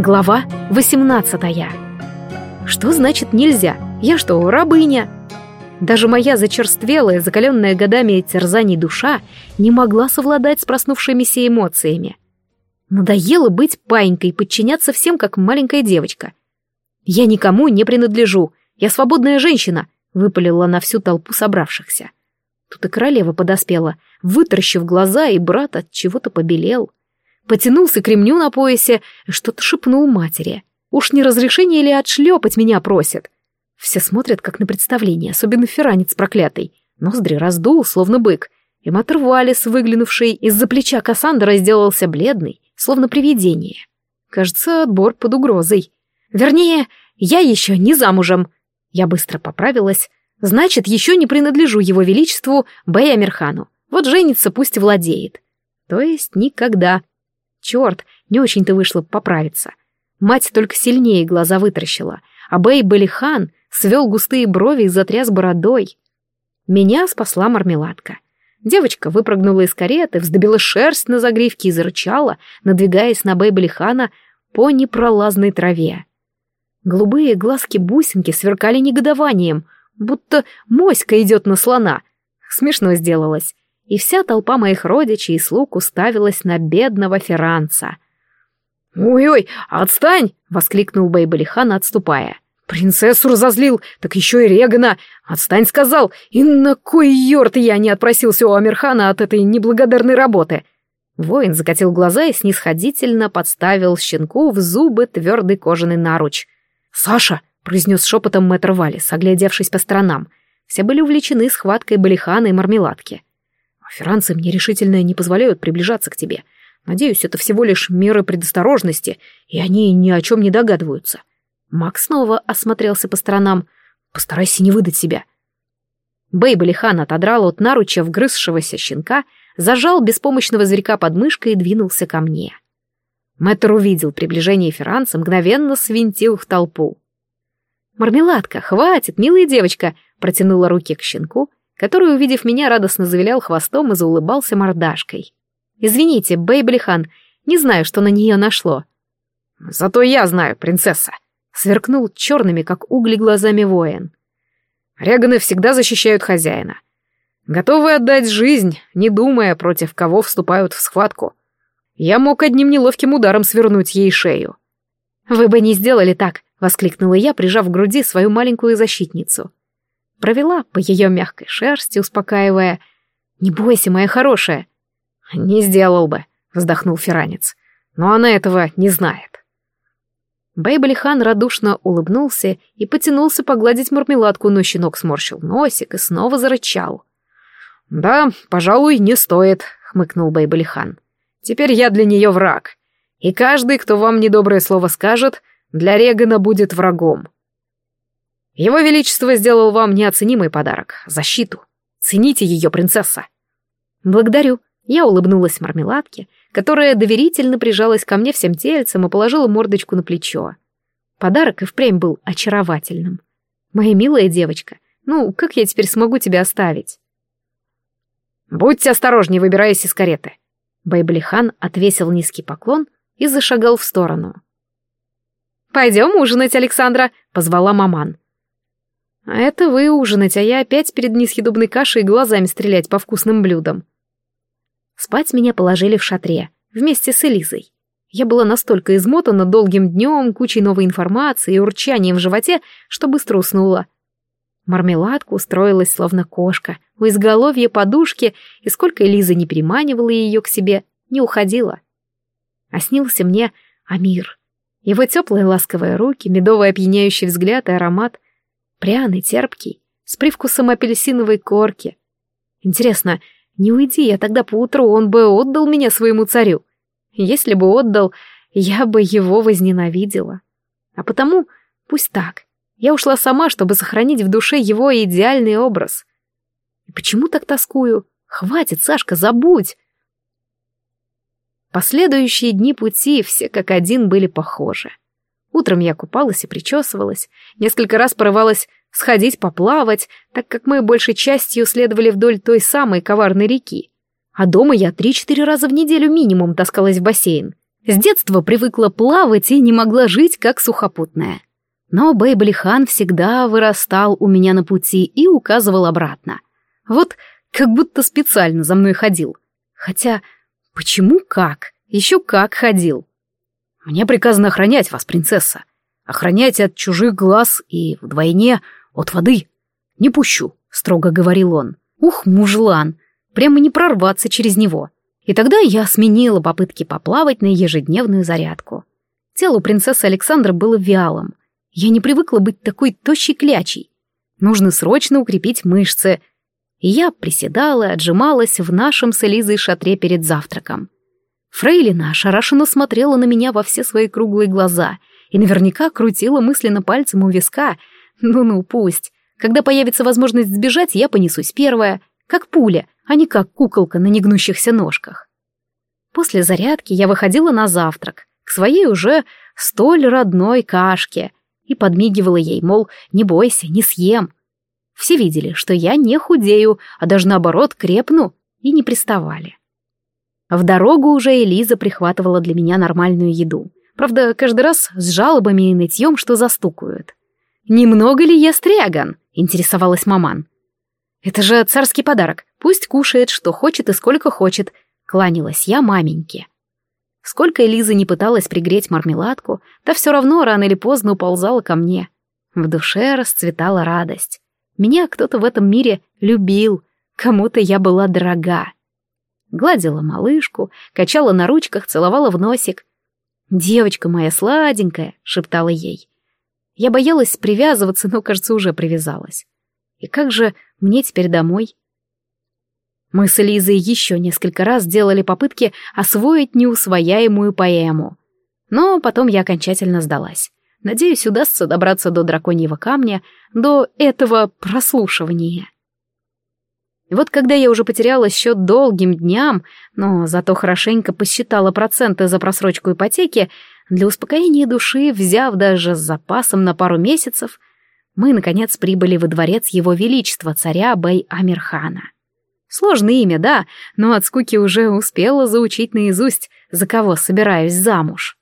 Глава 18 Что значит нельзя? Я что, рабыня? Даже моя зачерствелая, закаленная годами терзаний душа не могла совладать с проснувшимися эмоциями. Надоело быть паинькой, подчиняться всем, как маленькая девочка. «Я никому не принадлежу, я свободная женщина», — выпалила на всю толпу собравшихся. Тут и королева подоспела, вытаращив глаза, и брат от чего-то побелел потянулся к ремню на поясе, что-то шепнул матери. Уж не разрешение ли отшлепать меня просит? Все смотрят, как на представление, особенно феранец проклятый. Ноздри раздул, словно бык. И мэтр Валис, выглянувший из-за плеча Кассандра, сделался бледный, словно привидение. Кажется, отбор под угрозой. Вернее, я еще не замужем. Я быстро поправилась. Значит, еще не принадлежу его величеству Бэй Амирхану. Вот женится, пусть владеет. То есть никогда. Черт, не очень-то вышло поправиться. Мать только сильнее глаза вытаращила, а Бэй Балихан свел густые брови и затряс бородой. Меня спасла мармеладка. Девочка выпрыгнула из кареты, вздобила шерсть на загривке и зарычала, надвигаясь на Бэй Балихана по непролазной траве. Голубые глазки-бусинки сверкали негодованием, будто моська идет на слона. Смешно сделалось и вся толпа моих родичей и слуг уставилась на бедного Ферранца. «Ой-ой, отстань!» — воскликнул Бейбалихан, отступая. «Принцессу разозлил, так еще и Регана! Отстань, сказал! И на кой ерт я не отпросился у Амирхана от этой неблагодарной работы!» Воин закатил глаза и снисходительно подставил щенку в зубы твердый кожаный наруч. «Саша!» — произнес шепотом мэтр Валис, оглядевшись по сторонам. Все были увлечены схваткой Балихана и мармеладки. Ферранцы мне решительно не позволяют приближаться к тебе. Надеюсь, это всего лишь меры предосторожности, и они ни о чем не догадываются. Макс снова осмотрелся по сторонам. Постарайся не выдать себя. Бейбалихан отодрал от наруча вгрызшегося щенка, зажал беспомощного зверька под мышкой и двинулся ко мне. Мэтр увидел приближение Ферранца, мгновенно свинтил в толпу. «Мармеладка, хватит, милая девочка!» протянула руки к щенку который, увидев меня, радостно завилял хвостом и заулыбался мордашкой. «Извините, Бейблихан, не знаю, что на нее нашло». «Зато я знаю, принцесса», — сверкнул черными, как угли, глазами воин. «Реганы всегда защищают хозяина. Готовы отдать жизнь, не думая, против кого вступают в схватку. Я мог одним неловким ударом свернуть ей шею». «Вы бы не сделали так», — воскликнула я, прижав к груди свою маленькую защитницу провела по ее мягкой шерсти, успокаивая. «Не бойся, моя хорошая». «Не сделал бы», — вздохнул Феранец. «Но она этого не знает». Бейбалихан радушно улыбнулся и потянулся погладить мармеладку, но щенок сморщил носик и снова зарычал. «Да, пожалуй, не стоит», — хмыкнул Бейбалихан. «Теперь я для нее враг, и каждый, кто вам недоброе слово скажет, для Регана будет врагом. Его Величество сделал вам неоценимый подарок — защиту. Цените ее, принцесса. Благодарю. Я улыбнулась мармеладке, которая доверительно прижалась ко мне всем тельцем и положила мордочку на плечо. Подарок и впрямь был очаровательным. Моя милая девочка, ну, как я теперь смогу тебя оставить? Будьте осторожнее, выбираясь из кареты. Байблихан отвесил низкий поклон и зашагал в сторону. «Пойдем ужинать, Александра», — позвала маман. А это вы ужинать, а я опять перед несъедобной кашей глазами стрелять по вкусным блюдам. Спать меня положили в шатре, вместе с Элизой. Я была настолько измотана долгим днем, кучей новой информации и урчанием в животе, что быстро уснула. Мармеладка устроилась словно кошка, у изголовья подушки, и сколько Элиза не переманивала ее к себе, не уходила. А снился мне Амир. Его теплые ласковые руки, медовый опьяняющий взгляд и аромат — Пряный, терпкий, с привкусом апельсиновой корки. Интересно, не уйди я тогда поутру, он бы отдал меня своему царю. Если бы отдал, я бы его возненавидела. А потому пусть так. Я ушла сама, чтобы сохранить в душе его идеальный образ. И почему так тоскую? Хватит, Сашка, забудь. Последующие дни пути все как один были похожи. Утром я купалась и причесывалась, несколько раз порывалась сходить поплавать, так как мы большей частью следовали вдоль той самой коварной реки. А дома я три-четыре раза в неделю минимум таскалась в бассейн. С детства привыкла плавать и не могла жить как сухопутная. Но Бейблихан всегда вырастал у меня на пути и указывал обратно. Вот как будто специально за мной ходил. Хотя, почему как? Еще как ходил. Мне приказано охранять вас, принцесса. Охранять от чужих глаз и вдвойне от воды. Не пущу, строго говорил он. Ух, мужлан, прямо не прорваться через него. И тогда я сменила попытки поплавать на ежедневную зарядку. Тело принцессы Александра было вялым. Я не привыкла быть такой тощей клячей. Нужно срочно укрепить мышцы. И я приседала и отжималась в нашем с Элизой шатре перед завтраком. Фрейлина ошарашенно смотрела на меня во все свои круглые глаза и наверняка крутила мысленно пальцем у виска. Ну-ну, пусть. Когда появится возможность сбежать, я понесусь первая, как пуля, а не как куколка на негнущихся ножках. После зарядки я выходила на завтрак, к своей уже столь родной кашке, и подмигивала ей, мол, не бойся, не съем. Все видели, что я не худею, а даже наоборот крепну, и не приставали. В дорогу уже Элиза прихватывала для меня нормальную еду. Правда, каждый раз с жалобами и нытьем, что застукают. «Немного ли я стряган?» — интересовалась маман. «Это же царский подарок. Пусть кушает, что хочет и сколько хочет», — кланялась я маменьке. Сколько Элиза не пыталась пригреть мармеладку, та все равно рано или поздно уползала ко мне. В душе расцветала радость. Меня кто-то в этом мире любил, кому-то я была дорога. Гладила малышку, качала на ручках, целовала в носик. «Девочка моя сладенькая», — шептала ей. Я боялась привязываться, но, кажется, уже привязалась. И как же мне теперь домой? Мы с Элизой еще несколько раз делали попытки освоить неусвояемую поэму. Но потом я окончательно сдалась. Надеюсь, удастся добраться до драконьего камня, до этого прослушивания. И вот когда я уже потеряла счет долгим дням, но зато хорошенько посчитала проценты за просрочку ипотеки, для успокоения души, взяв даже с запасом на пару месяцев, мы, наконец, прибыли во дворец его величества, царя Бэй-Амирхана. Сложное имя, да, но от скуки уже успела заучить наизусть, за кого собираюсь замуж.